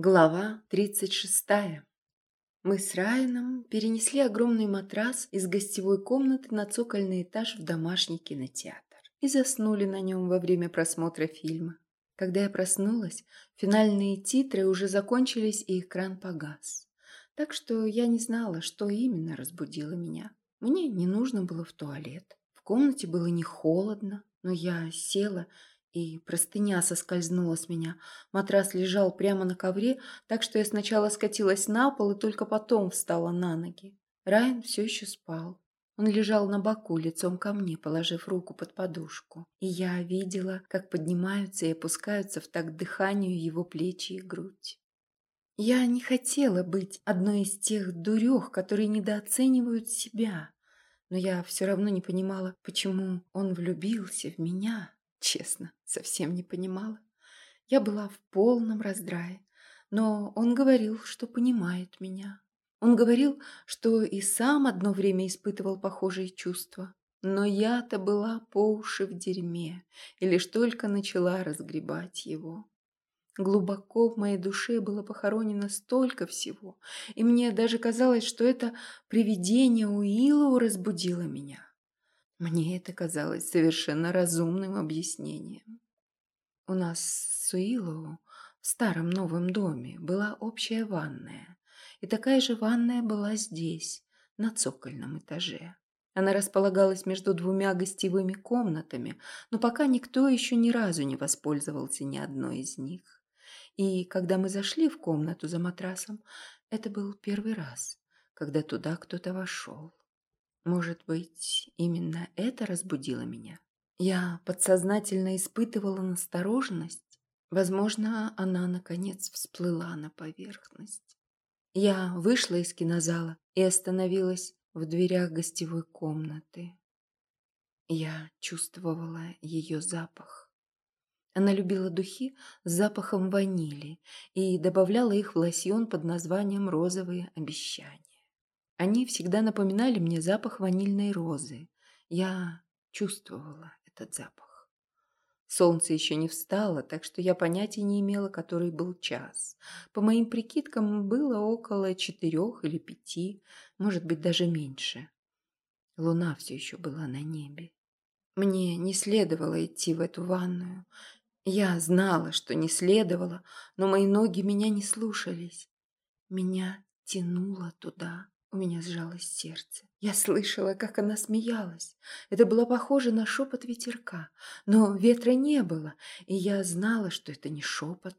Глава 36. Мы с Райаном перенесли огромный матрас из гостевой комнаты на цокольный этаж в домашний кинотеатр и заснули на нем во время просмотра фильма. Когда я проснулась, финальные титры уже закончились и экран погас. Так что я не знала, что именно разбудило меня. Мне не нужно было в туалет. В комнате было не холодно, но я села и простыня соскользнула с меня. Матрас лежал прямо на ковре, так что я сначала скатилась на пол и только потом встала на ноги. Райан все еще спал. Он лежал на боку, лицом ко мне, положив руку под подушку. И я видела, как поднимаются и опускаются в такт дыханию его плечи и грудь. Я не хотела быть одной из тех дурех, которые недооценивают себя. Но я все равно не понимала, почему он влюбился в меня. Честно, совсем не понимала. Я была в полном раздрае, но он говорил, что понимает меня. Он говорил, что и сам одно время испытывал похожие чувства. Но я-то была по уши в дерьме и лишь только начала разгребать его. Глубоко в моей душе было похоронено столько всего, и мне даже казалось, что это привидение Уиллоу разбудило меня. Мне это казалось совершенно разумным объяснением. У нас с Уиллоу в старом новом доме была общая ванная, и такая же ванная была здесь, на цокольном этаже. Она располагалась между двумя гостевыми комнатами, но пока никто еще ни разу не воспользовался ни одной из них. И когда мы зашли в комнату за матрасом, это был первый раз, когда туда кто-то вошел. Может быть, именно это разбудило меня? Я подсознательно испытывала настороженность. Возможно, она, наконец, всплыла на поверхность. Я вышла из кинозала и остановилась в дверях гостевой комнаты. Я чувствовала ее запах. Она любила духи с запахом ванили и добавляла их в лосьон под названием «Розовые обещания». Они всегда напоминали мне запах ванильной розы. Я чувствовала этот запах. Солнце еще не встало, так что я понятия не имела, который был час. По моим прикидкам, было около четырех или пяти, может быть, даже меньше. Луна все еще была на небе. Мне не следовало идти в эту ванную. Я знала, что не следовало, но мои ноги меня не слушались. Меня тянуло туда. У меня сжалось сердце. Я слышала, как она смеялась. Это было похоже на шепот ветерка, но ветра не было, и я знала, что это не шепот.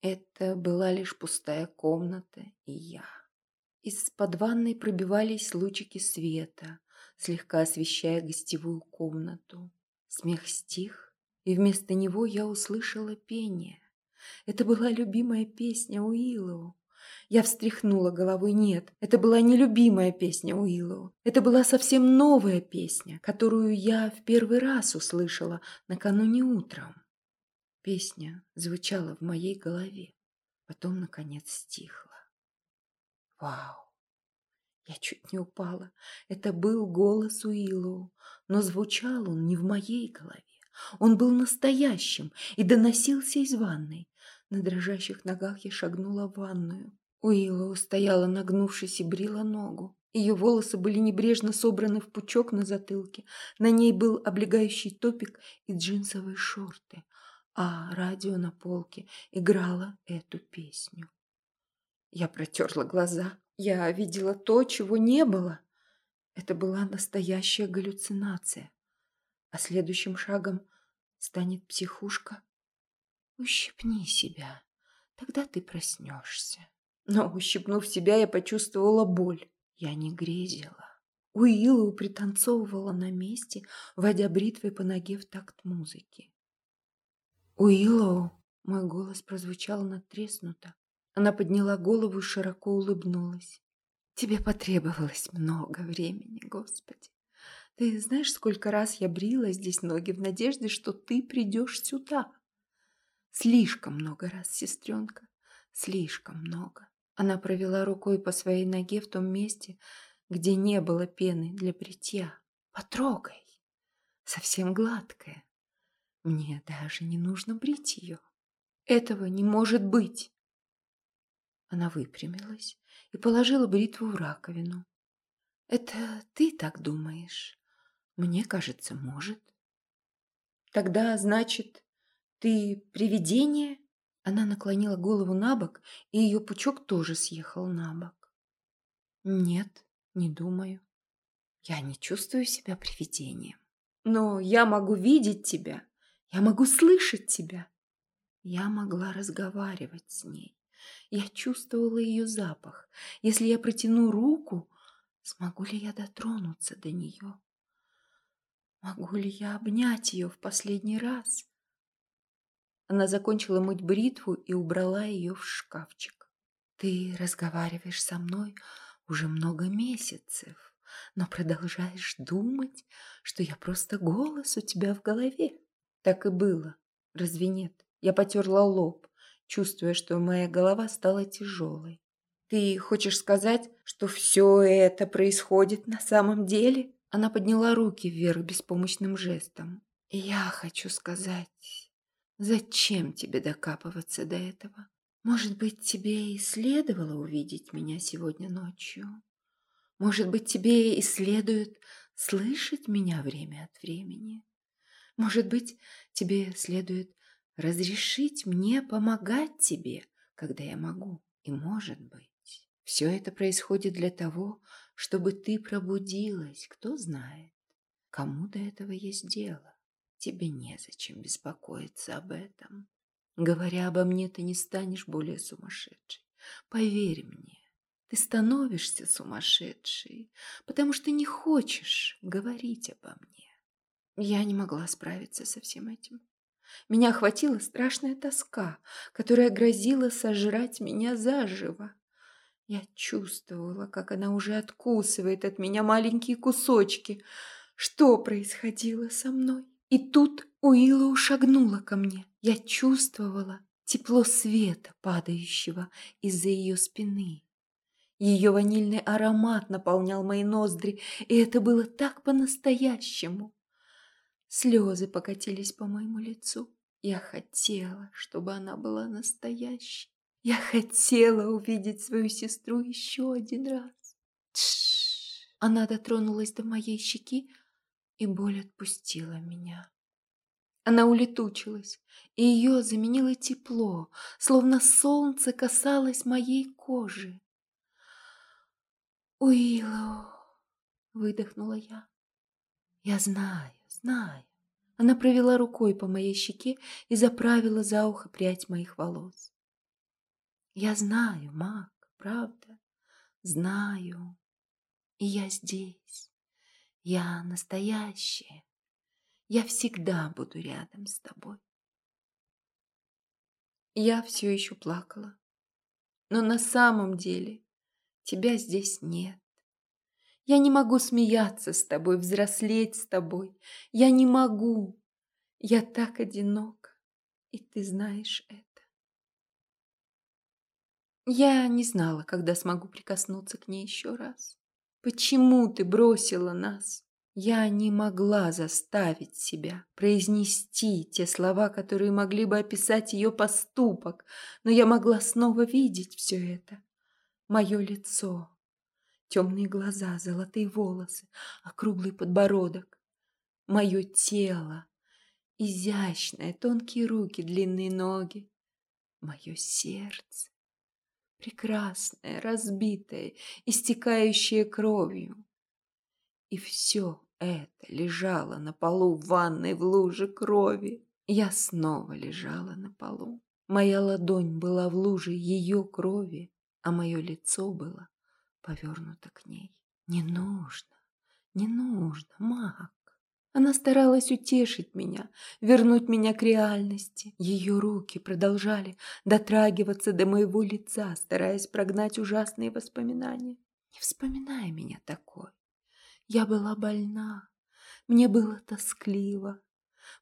Это была лишь пустая комната и я. Из-под ванной пробивались лучики света, слегка освещая гостевую комнату. Смех стих, и вместо него я услышала пение. Это была любимая песня Уиллоу. Я встряхнула головой. Нет, это была не любимая песня Уиллоу. Это была совсем новая песня, которую я в первый раз услышала накануне утром. Песня звучала в моей голове, потом, наконец, стихла. Вау! Я чуть не упала. Это был голос Уиллоу, но звучал он не в моей голове. Он был настоящим и доносился из ванной. На дрожащих ногах я шагнула в ванную. Уиллоу стояла, нагнувшись, и брила ногу. Ее волосы были небрежно собраны в пучок на затылке. На ней был облегающий топик и джинсовые шорты. А радио на полке играло эту песню. Я протерла глаза. Я видела то, чего не было. Это была настоящая галлюцинация. А следующим шагом станет психушка. Ущипни себя, тогда ты проснешься. Но, ущипнув себя, я почувствовала боль. Я не грезила. Уиллоу пританцовывала на месте, водя бритвой по ноге в такт музыки. «Уиллоу!» — мой голос прозвучал надтреснуто. Она подняла голову и широко улыбнулась. «Тебе потребовалось много времени, Господи. Ты знаешь, сколько раз я брила здесь ноги в надежде, что ты придешь сюда?» «Слишком много раз, сестренка, слишком много. Она провела рукой по своей ноге в том месте, где не было пены для бритья. «Потрогай! Совсем гладкая. Мне даже не нужно брить ее. Этого не может быть!» Она выпрямилась и положила бритву в раковину. «Это ты так думаешь? Мне кажется, может». «Тогда, значит, ты привидение?» Она наклонила голову на бок, и ее пучок тоже съехал на бок. «Нет, не думаю. Я не чувствую себя привидением. Но я могу видеть тебя, я могу слышать тебя». Я могла разговаривать с ней. Я чувствовала ее запах. Если я протяну руку, смогу ли я дотронуться до нее? Могу ли я обнять ее в последний раз? Она закончила мыть бритву и убрала ее в шкафчик. Ты разговариваешь со мной уже много месяцев, но продолжаешь думать, что я просто голос у тебя в голове. Так и было. Разве нет? Я потерла лоб, чувствуя, что моя голова стала тяжелой. «Ты хочешь сказать, что все это происходит на самом деле?» Она подняла руки вверх беспомощным жестом. «Я хочу сказать, Зачем тебе докапываться до этого? Может быть, тебе и следовало увидеть меня сегодня ночью? Может быть, тебе и следует слышать меня время от времени? Может быть, тебе следует разрешить мне помогать тебе, когда я могу? И может быть, все это происходит для того, чтобы ты пробудилась, кто знает, кому до этого есть дело. Тебе незачем беспокоиться об этом. Говоря обо мне, ты не станешь более сумасшедшей. Поверь мне, ты становишься сумасшедшей, потому что не хочешь говорить обо мне. Я не могла справиться со всем этим. Меня охватила страшная тоска, которая грозила сожрать меня заживо. Я чувствовала, как она уже откусывает от меня маленькие кусочки. Что происходило со мной? И тут Уилла шагнула ко мне. Я чувствовала тепло света, падающего из-за ее спины. Ее ванильный аромат наполнял мои ноздри, и это было так по-настоящему. Слезы покатились по моему лицу. Я хотела, чтобы она была настоящей. Я хотела увидеть свою сестру еще один раз. Тш! Она дотронулась до моей щеки, и боль отпустила меня. Она улетучилась, и ее заменило тепло, словно солнце касалось моей кожи. «Уиллоу!» — выдохнула я. «Я знаю, знаю». Она провела рукой по моей щеке и заправила за ухо прядь моих волос. «Я знаю, Мак, правда, знаю. И я здесь. Я настоящая. Я всегда буду рядом с тобой. Я все еще плакала. Но на самом деле тебя здесь нет. Я не могу смеяться с тобой, взрослеть с тобой. Я не могу. Я так одинока, и ты знаешь это. Я не знала, когда смогу прикоснуться к ней еще раз. Почему ты бросила нас? Я не могла заставить себя произнести те слова, которые могли бы описать ее поступок, но я могла снова видеть все это. Мое лицо, темные глаза, золотые волосы, округлый подбородок. Мое тело, изящные, тонкие руки, длинные ноги. Мое сердце, прекрасное, разбитое, истекающее кровью. И все это лежало на полу в ванной в луже крови. Я снова лежала на полу. Моя ладонь была в луже ее крови, а мое лицо было повернуто к ней. Не нужно, не нужно, маг. Она старалась утешить меня, вернуть меня к реальности. Ее руки продолжали дотрагиваться до моего лица, стараясь прогнать ужасные воспоминания. Не вспоминай меня такой. Я была больна, мне было тоскливо,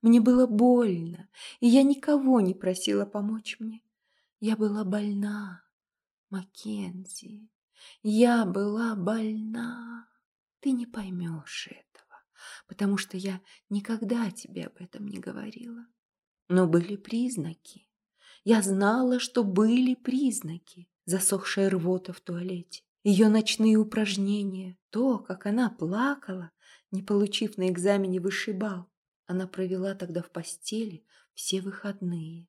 мне было больно, и я никого не просила помочь мне. Я была больна, Маккензи, я была больна. Ты не поймешь этого, потому что я никогда тебе об этом не говорила. Но были признаки. Я знала, что были признаки. засохшая рвота в туалете, ее ночные упражнения, то, как она плакала, не получив на экзамене высший балл. Она провела тогда в постели все выходные.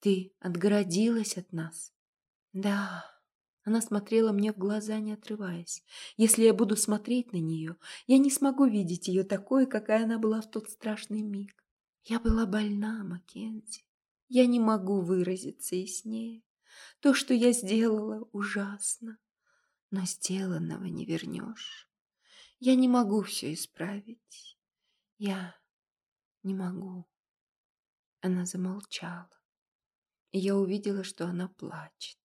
Ты отгородилась от нас. Да, она смотрела мне в глаза, не отрываясь. Если я буду смотреть на нее, я не смогу видеть ее такой, какая она была в тот страшный миг. Я была больна, Маккензи. Я не могу выразиться яснее. То, что я сделала, ужасно. Но сделанного не вернешь. Я не могу все исправить. Я не могу. Она замолчала. И я увидела, что она плачет.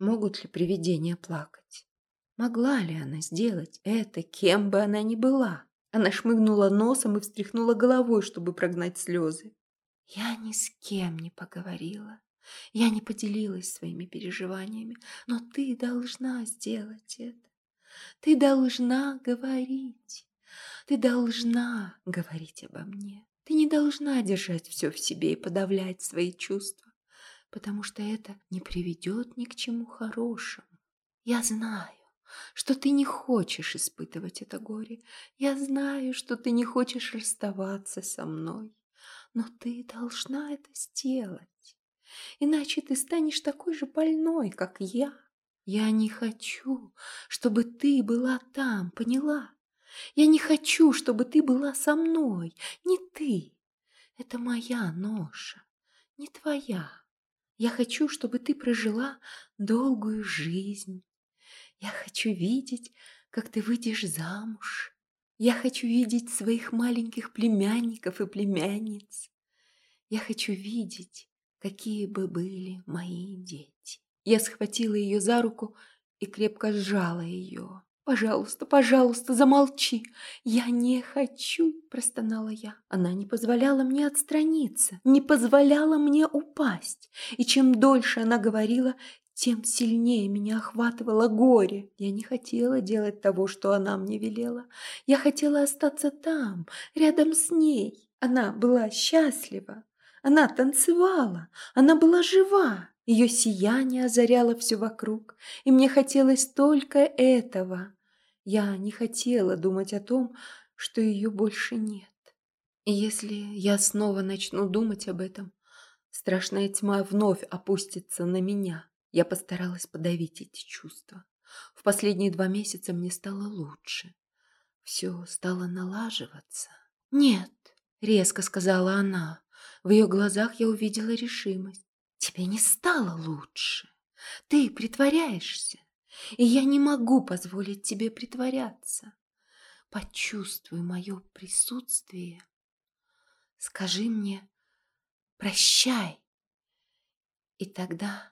Могут ли привидения плакать? Могла ли она сделать это, кем бы она ни была? Она шмыгнула носом и встряхнула головой, чтобы прогнать слезы. Я ни с кем не поговорила. Я не поделилась своими переживаниями, но ты должна сделать это. Ты должна говорить. Ты должна говорить обо мне. Ты не должна держать все в себе и подавлять свои чувства, потому что это не приведет ни к чему хорошему. Я знаю, что ты не хочешь испытывать это горе. Я знаю, что ты не хочешь расставаться со мной. Но ты должна это сделать. Иначе ты станешь такой же больной, как я. Я не хочу, чтобы ты была там, поняла? Я не хочу, чтобы ты была со мной, не ты. Это моя ноша, не твоя. Я хочу, чтобы ты прожила долгую жизнь. Я хочу видеть, как ты выйдешь замуж. Я хочу видеть своих маленьких племянников и племянниц. Я хочу видеть, какие бы были мои дети. Я схватила ее за руку и крепко сжала ее. «Пожалуйста, пожалуйста, замолчи! Я не хочу!» – простонала я. Она не позволяла мне отстраниться, не позволяла мне упасть. И чем дольше она говорила, тем сильнее меня охватывало горе. Я не хотела делать того, что она мне велела. Я хотела остаться там, рядом с ней. Она была счастлива. Она танцевала. Она была жива. Ее сияние озаряло все вокруг, и мне хотелось только этого. Я не хотела думать о том, что ее больше нет. И если я снова начну думать об этом, страшная тьма вновь опустится на меня. Я постаралась подавить эти чувства. В последние два месяца мне стало лучше. Все стало налаживаться. «Нет», — резко сказала она. В ее глазах я увидела решимость. «Тебе не стало лучше. Ты притворяешься, и я не могу позволить тебе притворяться. Почувствуй мое присутствие. Скажи мне «прощай». И тогда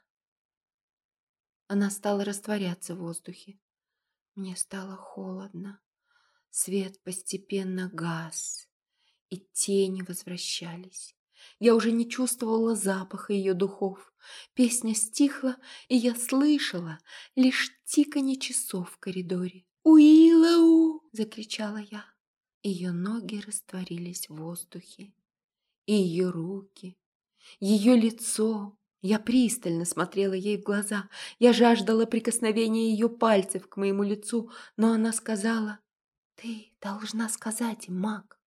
она стала растворяться в воздухе. Мне стало холодно. Свет постепенно гас, и тени возвращались. Я уже не чувствовала запаха ее духов. Песня стихла, и я слышала лишь тиканье часов в коридоре. «Уиллоу!» – закричала я. Ее ноги растворились в воздухе. И ее руки, ее лицо, я пристально смотрела ей в глаза. Я жаждала прикосновения ее пальцев к моему лицу, но она сказала, «Ты должна сказать им, маг,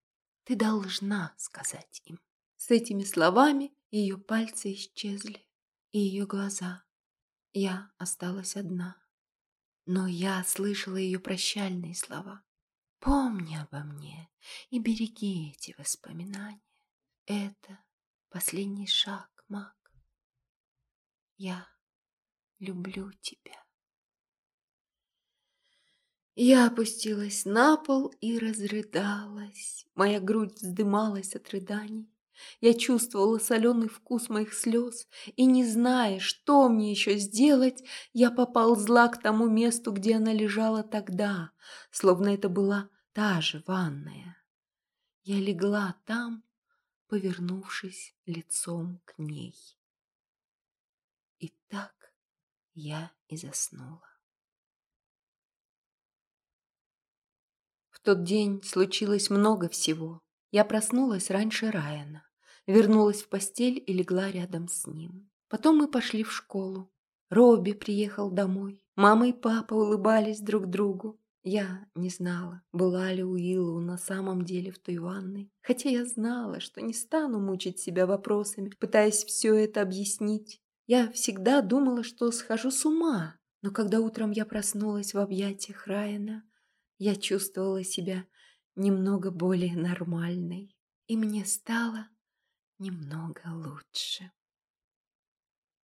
ты должна сказать им». С этими словами ее пальцы исчезли, и ее глаза. Я осталась одна. Но я слышала ее прощальные слова. «Помни обо мне и береги эти воспоминания. Это последний шаг, маг. Я люблю тебя. Я опустилась на пол и разрыдалась. Моя грудь вздымалась от рыданий. Я чувствовала соленый вкус моих слез, и, не зная, что мне еще сделать, я поползла к тому месту, где она лежала тогда, словно это была та же ванная. Я легла там, повернувшись лицом к ней. И так я и заснула. В тот день случилось много всего. Я проснулась раньше Райана, вернулась в постель и легла рядом с ним. Потом мы пошли в школу. Робби приехал домой. Мама и папа улыбались друг другу. Я не знала, была ли Уиллу на самом деле в той ванной, хотя я знала, что не стану мучить себя вопросами, пытаясь все это объяснить. Я всегда думала, что схожу с ума, но когда утром я проснулась в объятиях Райана, я чувствовала себя немного более нормальной, и мне стало немного лучше.